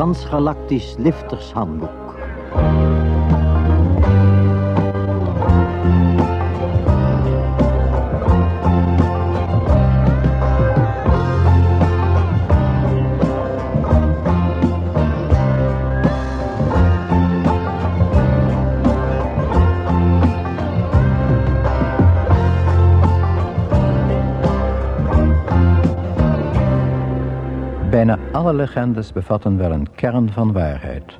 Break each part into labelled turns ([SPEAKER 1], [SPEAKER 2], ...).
[SPEAKER 1] Transgalactisch Liftershandboek.
[SPEAKER 2] Bijna alle legendes bevatten wel een kern van waarheid.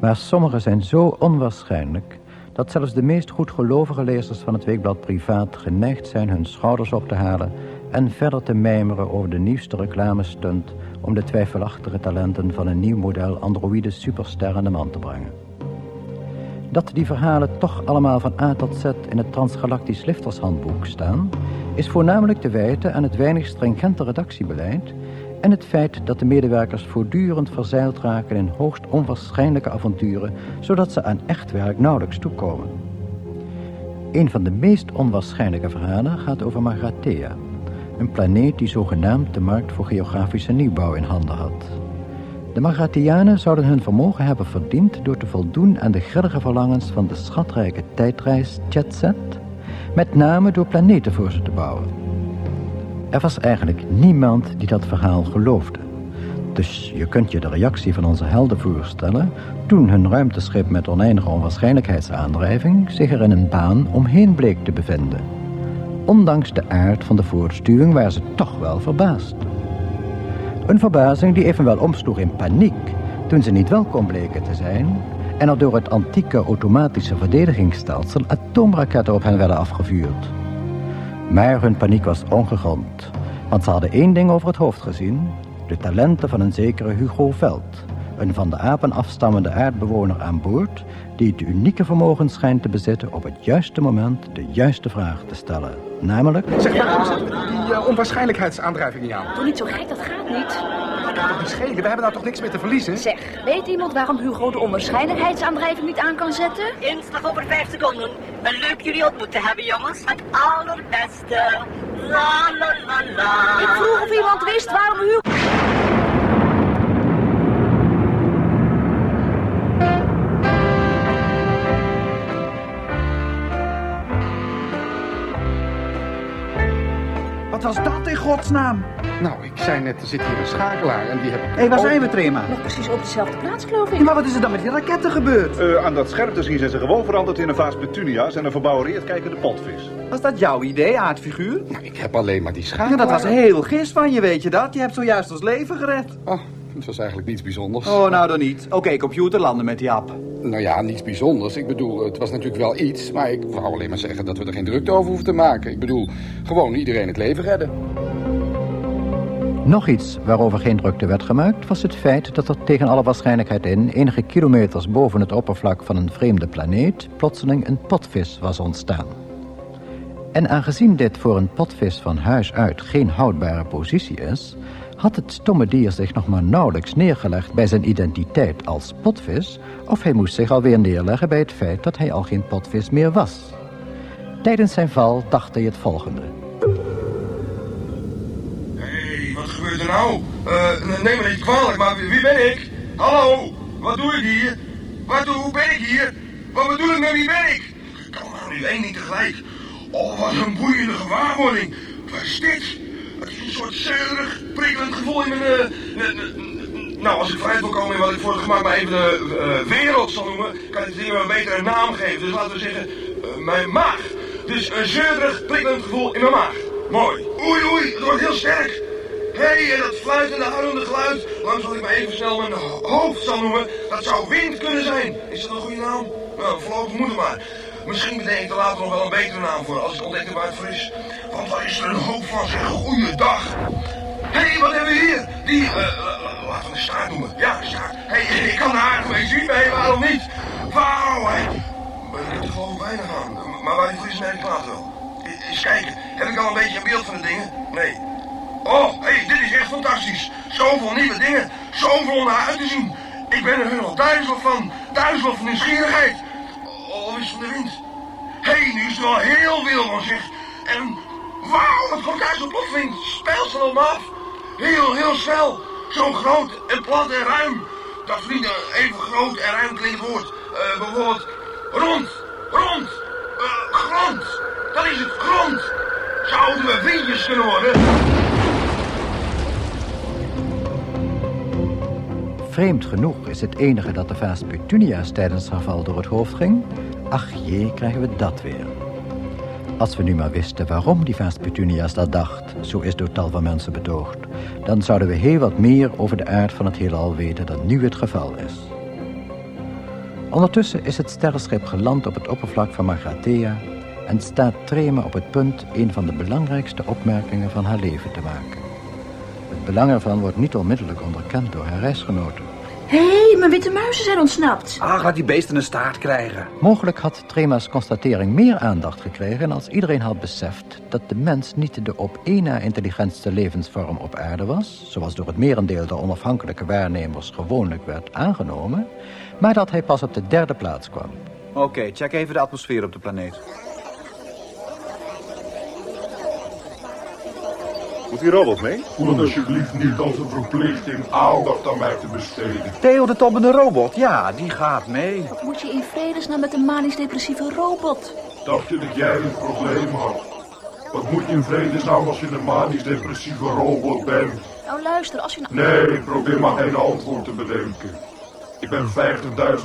[SPEAKER 2] Maar sommige zijn zo onwaarschijnlijk dat zelfs de meest goedgelovige lezers van het weekblad Privaat geneigd zijn hun schouders op te halen en verder te mijmeren over de nieuwste reclamestunt om de twijfelachtige talenten van een nieuw model androïde superster aan de man te brengen. Dat die verhalen toch allemaal van A tot Z in het Transgalactisch Liftershandboek staan, is voornamelijk te wijten aan het weinig stringente redactiebeleid en het feit dat de medewerkers voortdurend verzeild raken in hoogst onwaarschijnlijke avonturen, zodat ze aan echt werk nauwelijks toekomen. Een van de meest onwaarschijnlijke verhalen gaat over Magrathea, een planeet die zogenaamd de markt voor geografische nieuwbouw in handen had. De Magrathianen zouden hun vermogen hebben verdiend door te voldoen aan de grillige verlangens van de schatrijke tijdreis Jetset, met name door planeten voor ze te bouwen. Er was eigenlijk niemand die dat verhaal geloofde. Dus je kunt je de reactie van onze helden voorstellen... toen hun ruimteschip met oneindige onwaarschijnlijkheidsaandrijving... zich er in een baan omheen bleek te bevinden. Ondanks de aard van de voortstuwing waren ze toch wel verbaasd. Een verbazing die evenwel omsloeg in paniek... toen ze niet welkom bleken te zijn... en er door het antieke automatische verdedigingsstelsel... atoomraketten op hen werden afgevuurd... Maar hun paniek was ongegrond. Want ze hadden één ding over het hoofd gezien. De talenten van een zekere Hugo Veld. Een van de apen afstammende aardbewoner aan boord... die het unieke vermogen schijnt te bezitten op het juiste moment de juiste vraag te stellen. Namelijk...
[SPEAKER 3] Zeg, waarom zet die uh, onwaarschijnlijkheidsaandrijving niet aan?
[SPEAKER 4] Doe niet zo gek, dat gaat niet.
[SPEAKER 3] Dat kan toch niet schelen? We hebben daar toch niks meer te verliezen?
[SPEAKER 4] Zeg, weet iemand waarom Hugo de onwaarschijnlijkheidsaandrijving niet aan kan zetten?
[SPEAKER 5] Inslag over vijf seconden. Een leuk jullie ontmoet te hebben, jongens. Het allerbeste. La la la la.
[SPEAKER 4] Ik vroeg of iemand wist waarom Hugo...
[SPEAKER 6] godsnaam?
[SPEAKER 3] Nou, ik zei net, er zit hier een schakelaar en die heb ik...
[SPEAKER 6] Hé, hey, waar zijn we, Trema?
[SPEAKER 4] Nog precies op dezelfde plaats, geloof ik.
[SPEAKER 6] Ja, maar wat is er dan met die raketten gebeurd?
[SPEAKER 7] Uh, aan dat scherm te zien zijn ze gewoon veranderd in een vaas petunia's en een verbouwereerd kijkende potvis.
[SPEAKER 6] Was dat jouw idee, aardfiguur?
[SPEAKER 3] Nou, ik heb alleen maar die schakelaar.
[SPEAKER 6] Ja, dat was heel gist van je, weet je dat? Je hebt zojuist ons leven gered.
[SPEAKER 3] Oh, het was eigenlijk niets bijzonders.
[SPEAKER 6] Oh, nou dan niet. Oké, okay, computer landen met die app.
[SPEAKER 3] Nou ja, niets bijzonders. Ik bedoel, het was natuurlijk wel iets, maar ik wou alleen maar zeggen dat we er geen drukte over hoeven te maken. Ik bedoel, gewoon iedereen het leven redden.
[SPEAKER 2] Nog iets waarover geen drukte werd gemaakt... was het feit dat er tegen alle waarschijnlijkheid in... enige kilometers boven het oppervlak van een vreemde planeet... plotseling een potvis was ontstaan. En aangezien dit voor een potvis van huis uit geen houdbare positie is... had het stomme dier zich nog maar nauwelijks neergelegd bij zijn identiteit als potvis... of hij moest zich alweer neerleggen bij het feit dat hij al geen potvis meer was. Tijdens zijn val dacht hij het volgende
[SPEAKER 8] er nou? Uh, neem me niet kwalijk, maar wie, ben ik? Hallo, wat doe ik hier? Wat hoe ben ik hier? Wat bedoel ik met wie ben ik? Kan nou nu één niet tegelijk. Oh, wat een boeiende gewaarwording. Wat is dit? Het is een soort zeurig, prikkelend gevoel in mijn... Uh, nou, als ik vooruit wil komen in wat ik voor het gemak maar even de uh, wereld zal noemen... kan ik het ding een betere naam geven. Dus laten we zeggen, mijn maag. Dus een zeurig, prikkelend gevoel in mijn maag. Mooi. Oei, oei, het wordt heel sterk. Hé, hey, en dat fluitende, huilende geluid. Lang zal ik maar even snel mijn hoofd zal noemen. Dat zou wind kunnen zijn. Is dat een goede naam? Nou, voorlopig moet het maar. Misschien bedenk ik er later nog wel een betere naam voor, als ik ontdek waar het voor is. Want daar is er een hoop van, zeg. Goeiedag. Hé, hey, wat hebben we hier? Die, uh, laten we een staart noemen. Ja, staart. Hé, hey, ik kan er aardig mee zien, mee, waarom niet? Wauw, hé. Maar ik gewoon weinig aan. Maar waar die voor is, merk ik later wel. Eens kijken. Heb ik al een beetje een beeld van de dingen? Nee. Oh, hé, hey, dit is echt fantastisch. Zoveel nieuwe dingen. Zoveel om naar uit te zien. Ik ben er helemaal duizelig van. Duizelig van nieuwsgierigheid. Of is van de wind. Hé, hey, nu is het wel heel wild van zich. En wauw, het komt uit zo'n plotseling. Ze hem af. Heel, heel snel. Zo groot en plat en ruim. dat vrienden even groot en ruim klinkt woord. Eh, bijvoorbeeld rond, rond, eh, grond. Dat is het grond. Zouden we vriendjes kunnen worden?
[SPEAKER 2] Vreemd genoeg is het enige dat de vaas Petunia's tijdens haar val door het hoofd ging. Ach jee, krijgen we dat weer. Als we nu maar wisten waarom die vaas Petunia's dat dacht, zo is door tal van mensen betoogd, dan zouden we heel wat meer over de aard van het heelal weten dan nu het geval is. Ondertussen is het sterrenschip geland op het oppervlak van Magrathea en staat Trema op het punt een van de belangrijkste opmerkingen van haar leven te maken. Het belang ervan wordt niet onmiddellijk onderkend door haar reisgenoten.
[SPEAKER 4] Hé, hey, mijn witte muizen zijn ontsnapt.
[SPEAKER 6] Ah, laat die beesten een staart krijgen.
[SPEAKER 2] Mogelijk had Trema's constatering meer aandacht gekregen als iedereen had beseft dat de mens niet de op één na intelligentste levensvorm op aarde was, zoals door het merendeel der onafhankelijke waarnemers gewoonlijk werd aangenomen, maar dat hij pas op de derde plaats kwam.
[SPEAKER 6] Oké, check even de atmosfeer op de planeet.
[SPEAKER 7] Moet die robot mee?
[SPEAKER 9] Voel alsjeblieft niet als een verplichting aandacht aan mij te besteden.
[SPEAKER 6] Theo de toppende robot, ja, die gaat mee.
[SPEAKER 4] Wat moet je in vredesnaam met een manisch-depressieve robot?
[SPEAKER 9] Dacht je dat jij een probleem had? Wat moet je in vredesnaam als je een manisch-depressieve robot bent?
[SPEAKER 4] Nou luister, als je nou...
[SPEAKER 9] Nee, ik probeer maar geen antwoord te bedenken. Ik ben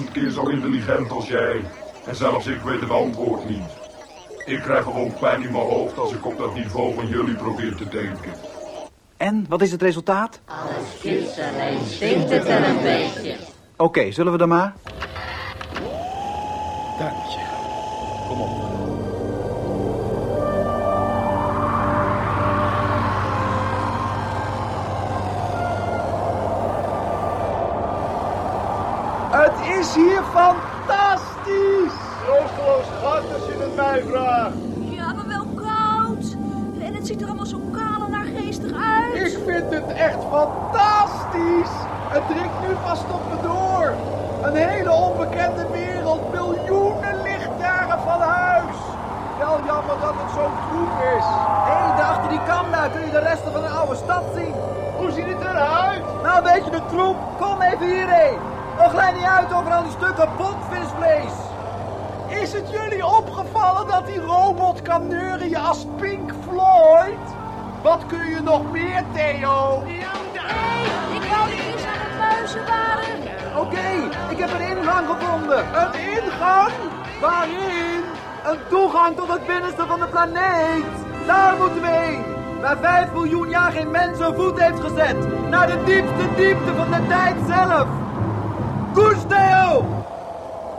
[SPEAKER 9] 50.000 keer zo intelligent als jij. En zelfs ik weet het antwoord niet. Ik krijg gewoon pijn in mijn hoofd als ik op dat niveau van jullie probeer te denken.
[SPEAKER 6] En, wat is het resultaat?
[SPEAKER 10] Alles kies, alleen stinkt het er een beetje.
[SPEAKER 6] Oké, zullen we dan maar?
[SPEAKER 3] Duimpje. Kom op.
[SPEAKER 11] Het is hier nu vast op me door. Een hele onbekende wereld, miljoenen lichtjaren van huis. Wel jammer dat het zo troep is. Hé, hey, daar achter die kam daar kun je de resten van de oude stad zien. Hoe ziet het eruit? Nou, een beetje de troep. Kom even hierheen. Dan glij niet uit over al die stukken botvisvlees. Is het jullie opgevallen dat die robot kan neurien als Pink Floyd? Wat kun je nog meer, Theo?
[SPEAKER 4] Hey, ik wou niet
[SPEAKER 11] Oké, ik heb een ingang gevonden. Een ingang? Waarin? Een toegang tot het binnenste van de planeet. Daar moeten we heen. Waar vijf miljoen jaar geen mens een voet heeft gezet. Naar de diepste diepte van de tijd zelf. Koers!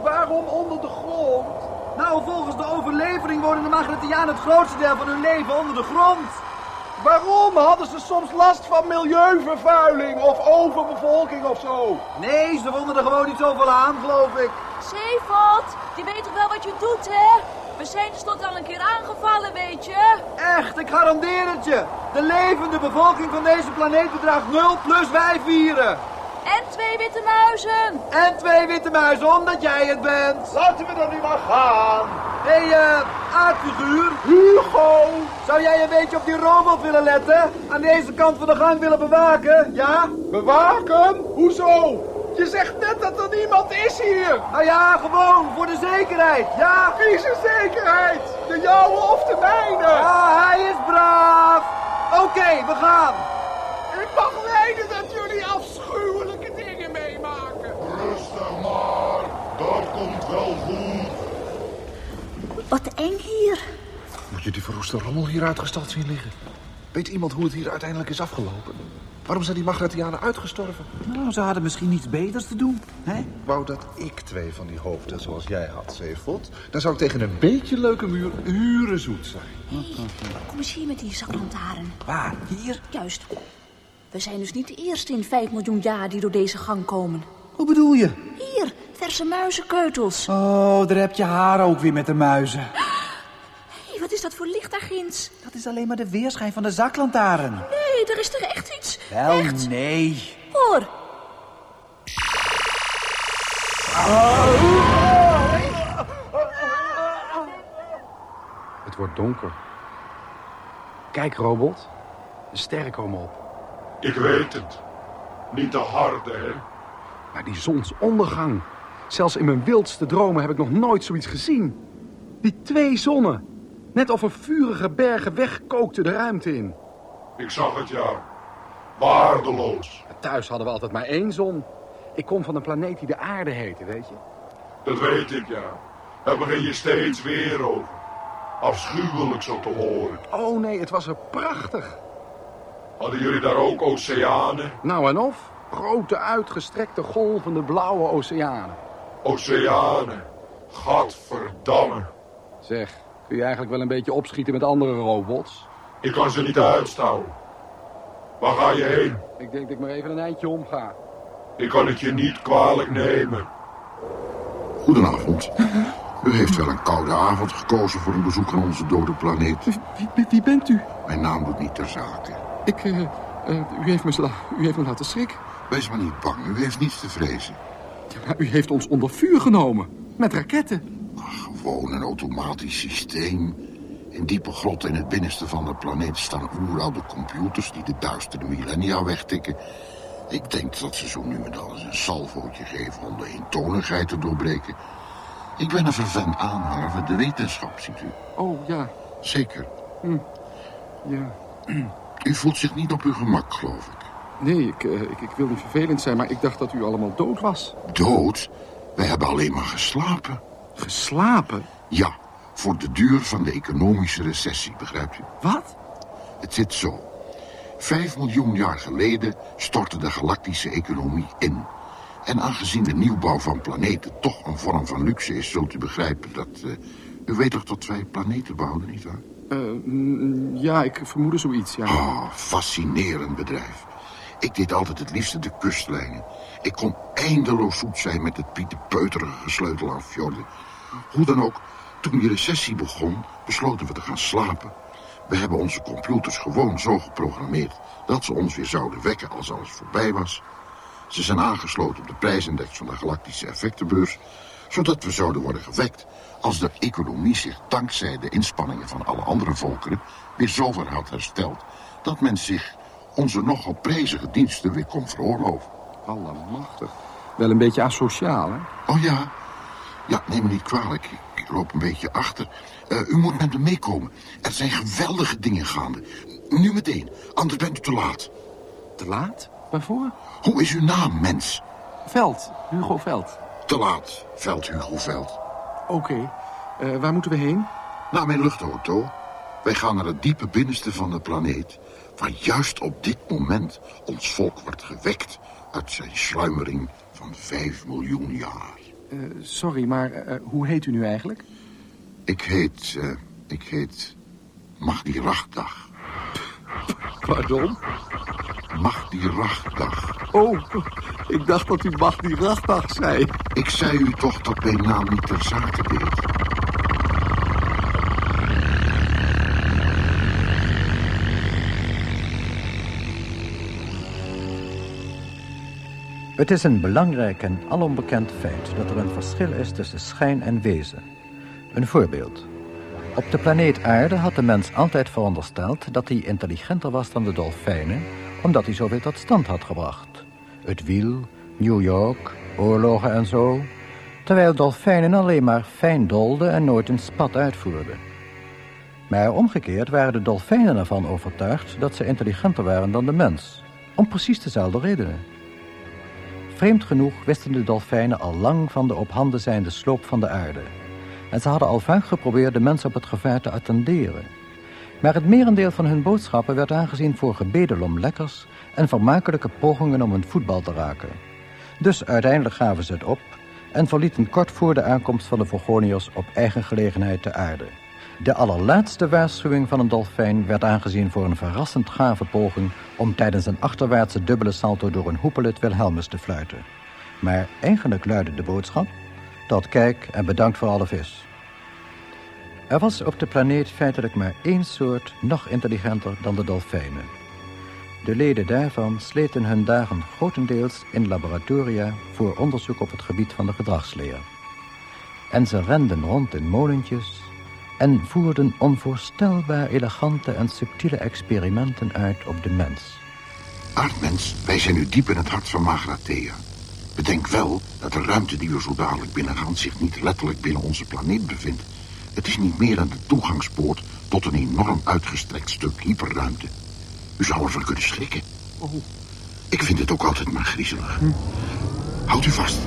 [SPEAKER 11] Waarom onder de grond? Nou, volgens de overlevering worden de Magretianen het grootste deel van hun leven onder de grond. Waarom hadden ze soms last van milieuvervuiling of overbevolking of zo? Nee, ze vonden er gewoon niet zoveel aan, geloof ik.
[SPEAKER 4] Zeevat, je weet toch wel wat je doet, hè? We zijn tenslotte al een keer aangevallen, weet je?
[SPEAKER 11] Echt, ik garandeer het je. De levende bevolking van deze planeet bedraagt 0 plus wij vieren.
[SPEAKER 4] En twee witte muizen.
[SPEAKER 11] En twee witte muizen, omdat jij het bent. Laten we dan nu maar gaan. Hé, hey, uh, aardfiguur. Hugo. Zou jij een beetje op die robot willen letten? Aan deze kant van de gang willen bewaken, ja? Bewaken? Hoezo? Je zegt net dat er niemand is hier. Nou ja, gewoon, voor de zekerheid, ja? De zekerheid? De jouwe of de mijne? Ja, hij is braaf. Oké, we gaan. Ik mag lijden dat jullie afschuwelijke dingen meemaken.
[SPEAKER 9] Rustig maar, dat komt wel goed.
[SPEAKER 4] Wat eng hier.
[SPEAKER 7] Moet je die verroeste rommel hier uitgestald zien liggen? Weet iemand hoe het hier uiteindelijk is afgelopen? Waarom zijn die Magratianen uitgestorven?
[SPEAKER 6] Nou, ze hadden misschien niets beters te doen, hè?
[SPEAKER 7] Wou dat ik twee van die hoofden zoals jij had, Zeefot. Dan zou ik tegen een beetje leuke muur uren zoet zijn.
[SPEAKER 4] Kom eens hier met die zaklantaren.
[SPEAKER 6] Waar? Hier?
[SPEAKER 4] Juist. We zijn dus niet de eerste in 5 miljoen jaar die door deze gang komen.
[SPEAKER 6] Hoe bedoel je?
[SPEAKER 4] Hier, verse muizenkeutels.
[SPEAKER 6] Oh, daar heb je haar ook weer met de muizen.
[SPEAKER 4] Hé, hey, wat is dat voor licht daar ginds?
[SPEAKER 6] Dat is alleen maar de weerschijn van de zaklantaren.
[SPEAKER 4] Nee, er is toch echt iets?
[SPEAKER 6] Wel,
[SPEAKER 4] echt?
[SPEAKER 6] nee.
[SPEAKER 4] Hoor.
[SPEAKER 3] Het wordt donker. Kijk, robot. De sterren komen op.
[SPEAKER 9] Ik weet het. Niet te hard, hè?
[SPEAKER 3] Maar die zonsondergang. Zelfs in mijn wildste dromen heb ik nog nooit zoiets gezien. Die twee zonnen. Net of er vurige bergen wegkookten de ruimte in.
[SPEAKER 9] Ik zag het, ja. Waardeloos.
[SPEAKER 3] Thuis hadden we altijd maar één zon. Ik kom van een planeet die de aarde heette, weet je.
[SPEAKER 9] Dat weet ik, ja. Daar begin je steeds weer over. Afschuwelijk zo te horen.
[SPEAKER 3] Oh nee, het was er prachtig.
[SPEAKER 9] Hadden jullie daar ook oceanen?
[SPEAKER 3] Nou en of. Grote uitgestrekte golvende blauwe oceanen.
[SPEAKER 9] Oceanen. Gadverdamme.
[SPEAKER 3] Zeg, kun je eigenlijk wel een beetje opschieten met andere robots?
[SPEAKER 9] Ik kan ze niet uitstaan. Waar ga je heen?
[SPEAKER 3] Ik denk dat ik maar even een eindje omga.
[SPEAKER 9] Ik kan het je niet kwalijk nemen.
[SPEAKER 12] Goedenavond. U heeft wel een koude avond gekozen voor een bezoek aan onze dode planeet.
[SPEAKER 3] Wie, wie, wie bent u?
[SPEAKER 12] Mijn naam doet niet ter zake.
[SPEAKER 3] Ik, uh, uh, u, heeft me sla u heeft me laten schrik.
[SPEAKER 12] Wees maar niet bang, u heeft niets te vrezen.
[SPEAKER 3] Ja, maar u heeft ons onder vuur genomen. Met raketten.
[SPEAKER 12] Ach, gewoon een automatisch systeem. In diepe grotten in het binnenste van de planeet staan oeroude computers... die de duistere millennia wegtikken. Ik denk dat ze zo nu en dan eens een salvootje geven om de eentonigheid te doorbreken. Ik ben een vervent aanhanger van de wetenschap, ziet u.
[SPEAKER 3] Oh, ja.
[SPEAKER 12] Zeker.
[SPEAKER 3] Hm. Ja.
[SPEAKER 12] U voelt zich niet op uw gemak, geloof ik.
[SPEAKER 3] Nee, ik, uh, ik, ik, wil niet vervelend zijn, maar ik dacht dat u allemaal dood was.
[SPEAKER 12] Dood? Wij hebben alleen maar geslapen.
[SPEAKER 3] Geslapen?
[SPEAKER 12] Ja, voor de duur van de economische recessie, begrijpt u?
[SPEAKER 3] Wat?
[SPEAKER 12] Het zit zo. Vijf miljoen jaar geleden stortte de galactische economie in. En aangezien de nieuwbouw van planeten toch een vorm van luxe is... zult u begrijpen dat... Uh, u weet toch dat wij planeten bouwden, nietwaar?
[SPEAKER 3] Uh, ja, ik vermoedde zoiets, ja.
[SPEAKER 12] Oh, fascinerend bedrijf. Ik deed altijd het liefste de kustlijnen. Ik kon eindeloos zoet zijn met het pietenpeuterige gesleutel aan fjorden. Hoe dan ook, toen die recessie begon, besloten we te gaan slapen. We hebben onze computers gewoon zo geprogrammeerd... dat ze ons weer zouden wekken als alles voorbij was. Ze zijn aangesloten op de prijsindex van de galactische effectenbeurs... zodat we zouden worden gewekt als de economie zich dankzij de inspanningen van alle andere volkeren... weer zover had hersteld dat men zich onze nogal prijzige diensten weer kon veroorloven.
[SPEAKER 3] Allemachtig. Wel een beetje asociaal, hè?
[SPEAKER 12] Oh ja. Ja, neem me niet kwalijk. Ik, loop een beetje achter. Uh, u moet met me meekomen. Er zijn geweldige dingen gaande. Nu meteen, anders bent u te laat.
[SPEAKER 3] Te laat? Waarvoor?
[SPEAKER 12] Hoe is uw naam, mens?
[SPEAKER 3] Veld. Hugo Veld.
[SPEAKER 12] Te laat. Veld Hugo Veld.
[SPEAKER 3] Oké. Okay. Uh, waar moeten we heen?
[SPEAKER 12] Naar mijn luchtauto. Wij gaan naar het diepe binnenste van de planeet... waar juist op dit moment ons volk wordt gewekt... uit zijn sluimering van vijf miljoen jaar.
[SPEAKER 3] Uh, sorry, maar uh, hoe heet u nu eigenlijk?
[SPEAKER 12] Ik heet... ik heet... Magdi Rachtdag.
[SPEAKER 3] Pardon?
[SPEAKER 12] Magdi Rachtdag.
[SPEAKER 3] Oh, ik dacht dat u Magdi Rachtdag zei.
[SPEAKER 12] Ik zei u toch dat mijn naam niet ter zake deed.
[SPEAKER 2] Het is een belangrijk en alombekend feit dat er een verschil is tussen schijn en wezen. Een voorbeeld. Op de planeet Aarde had de mens altijd verondersteld dat hij intelligenter was dan de dolfijnen, omdat hij zoveel tot stand had gebracht. Het wiel, New York, oorlogen en zo, terwijl dolfijnen alleen maar fijn dolden en nooit een spat uitvoerden. Maar omgekeerd waren de dolfijnen ervan overtuigd dat ze intelligenter waren dan de mens, om precies dezelfde redenen. Vreemd genoeg wisten de dolfijnen al lang van de op handen zijnde sloop van de aarde. En ze hadden al vaak geprobeerd de mens op het gevaar te attenderen. Maar het merendeel van hun boodschappen werd aangezien voor gebedel om lekkers en vermakelijke pogingen om een voetbal te raken. Dus uiteindelijk gaven ze het op en verlieten kort voor de aankomst van de Vorgoniërs op eigen gelegenheid de aarde. De allerlaatste waarschuwing van een dolfijn werd aangezien voor een verrassend gave poging om tijdens een achterwaartse dubbele salto door een hoepelet Wilhelmus te fluiten. Maar eigenlijk luidde de boodschap, tot kijk en bedankt voor alle vis. Er was op de planeet feitelijk maar één soort nog intelligenter dan de dolfijnen. De leden daarvan sleten hun dagen grotendeels in laboratoria voor onderzoek op het gebied van de gedragsleer. En ze renden rond in molentjes en voerden onvoorstelbaar elegante en subtiele experimenten uit op de mens.
[SPEAKER 12] Aardmens, wij zijn nu diep in het hart van Magrathea. Bedenk wel dat de ruimte die we zo dadelijk binnengaan... zich niet letterlijk binnen onze planeet bevindt. Het is niet meer dan de toegangspoort tot een enorm uitgestrekt stuk hyperruimte. U zou ervan kunnen schrikken.
[SPEAKER 3] Oh.
[SPEAKER 12] Ik vind het ook altijd maar griezelig. Houdt u vast.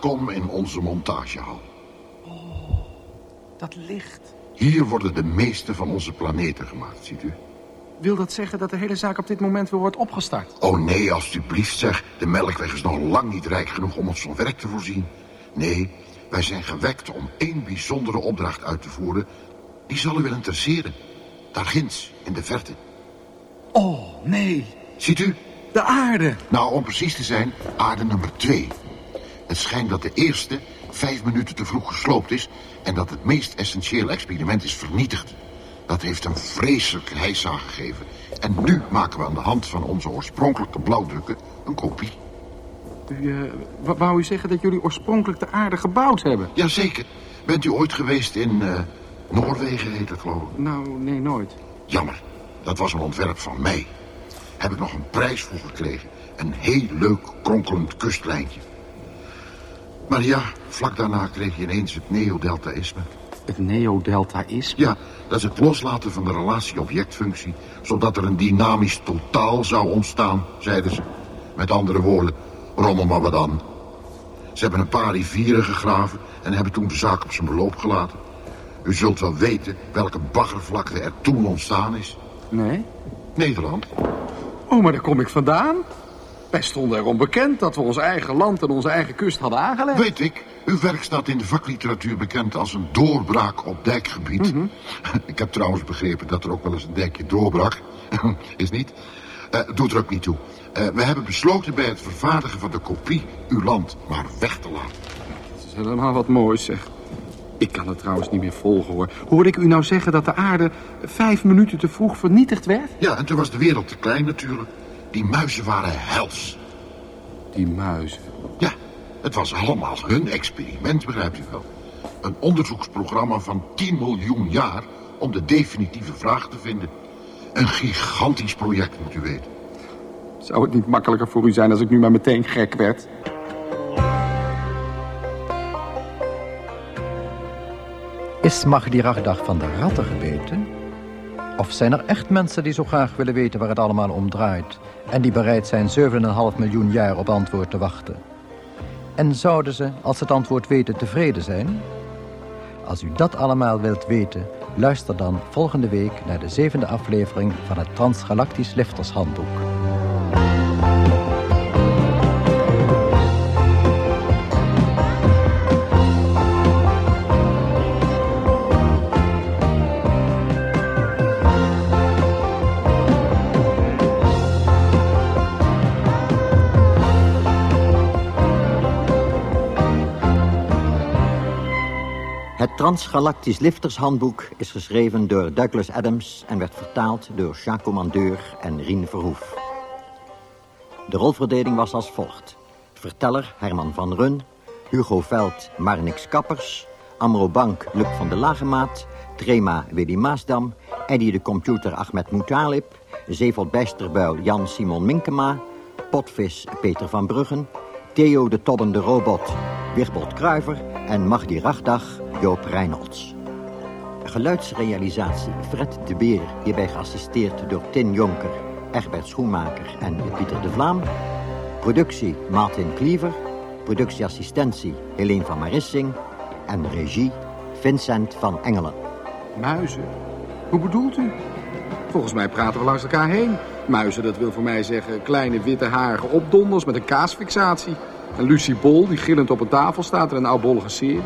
[SPEAKER 12] Welkom in onze montagehal.
[SPEAKER 3] Dat licht.
[SPEAKER 12] Hier worden de meeste van onze planeten gemaakt, ziet u.
[SPEAKER 3] Wil dat zeggen dat de hele zaak op dit moment weer wordt opgestart?
[SPEAKER 12] Oh nee, alstublieft zeg. De Melkweg is nog lang niet rijk genoeg om ons van werk te voorzien. Nee, wij zijn gewekt om één bijzondere opdracht uit te voeren. Die zal u wel interesseren. Daar ginds, in de verte.
[SPEAKER 3] Oh, nee.
[SPEAKER 12] Ziet u?
[SPEAKER 3] De aarde.
[SPEAKER 12] Nou, om precies te zijn, aarde nummer twee. Het schijnt dat de eerste vijf minuten te vroeg gesloopt is... en dat het meest essentiële experiment is vernietigd. Dat heeft een vreselijke heisa gegeven. En nu maken we aan de hand van onze oorspronkelijke blauwdrukken een kopie.
[SPEAKER 3] U, uh, wou u zeggen dat jullie oorspronkelijk de aarde gebouwd hebben?
[SPEAKER 12] Jazeker. Bent u ooit geweest in uh, Noorwegen, heet het geloof ik?
[SPEAKER 3] Nou, nee, nooit.
[SPEAKER 12] Jammer. Dat was een ontwerp van mij. Heb ik nog een prijs voor gekregen. Een heel leuk kronkelend kustlijntje. Maar ja, vlak daarna kreeg je ineens het neodeltaïsme.
[SPEAKER 3] Het neodeltaïsme?
[SPEAKER 12] Ja, dat is het loslaten van de relatie-objectfunctie... zodat er een dynamisch totaal zou ontstaan, zeiden ze. Met andere woorden, rommel maar wat aan. Ze hebben een paar rivieren gegraven... en hebben toen de zaak op zijn beloop gelaten. U zult wel weten welke baggervlakte er toen ontstaan is.
[SPEAKER 3] Nee?
[SPEAKER 12] Nederland.
[SPEAKER 3] Oh, maar daar kom ik vandaan. Wij stonden erom bekend dat we ons eigen land en onze eigen kust hadden aangelegd.
[SPEAKER 12] Weet ik. Uw werk staat in de vakliteratuur bekend als een doorbraak op dijkgebied.
[SPEAKER 3] Mhm.
[SPEAKER 12] Ik heb trouwens begrepen dat er ook wel eens een dijkje doorbrak. Is niet? Uh, doet er ook niet toe. Uh, we hebben besloten bij het vervaardigen van de kopie uw land maar weg te laten.
[SPEAKER 3] Dat is helemaal wat moois, zeg. Ik kan het trouwens niet meer volgen, hoor. Hoorde ik u nou zeggen dat de aarde vijf minuten te vroeg vernietigd werd?
[SPEAKER 12] Ja, en toen was de wereld te klein natuurlijk. Die muizen waren hels.
[SPEAKER 3] Die muizen?
[SPEAKER 12] Ja, het was allemaal hun experiment, begrijpt u wel. Een onderzoeksprogramma van 10 miljoen jaar om de definitieve vraag te vinden. Een gigantisch project, moet u weten.
[SPEAKER 3] Zou het niet makkelijker voor u zijn als ik nu maar meteen gek werd?
[SPEAKER 2] Is Magdirachdag van de ratten gebeten? Of zijn er echt mensen die zo graag willen weten waar het allemaal om draait... en die bereid zijn 7,5 miljoen jaar op antwoord te wachten? En zouden ze, als ze het antwoord weten, tevreden zijn? Als u dat allemaal wilt weten, luister dan volgende week... naar de zevende aflevering van het Transgalactisch Liftershandboek.
[SPEAKER 1] Het Transgalactisch Liftershandboek is geschreven door Douglas Adams en werd vertaald door Jacques Commandeur en Rien Verhoef. De rolverdeling was als volgt. Verteller Herman van Run, Hugo Veld, Marnix Kappers, Amro Bank, Luc van de Lagemaat, Trema Willy Maasdam, Eddie de Computer Ahmed Moutalib, Zeevold Bijsterbuil Jan Simon Minkema, Potvis Peter van Bruggen, Theo de Tobbende Robot Wigbold Kruiver en Magdi Rachdag Joop Reynolds. Geluidsrealisatie Fred de Beer, hierbij geassisteerd door Tin Jonker, Egbert Schoenmaker en Pieter de Vlaam. Productie Martin Kliever. Productieassistentie Helene van Marissing. En regie Vincent van Engelen.
[SPEAKER 3] Muizen? Hoe bedoelt u? Volgens mij praten we langs elkaar heen. Muizen, dat wil voor mij zeggen kleine witte harige opdonders met een kaasfixatie. En Lucie Bol, die gillend op een tafel staat in een oudbollige serie.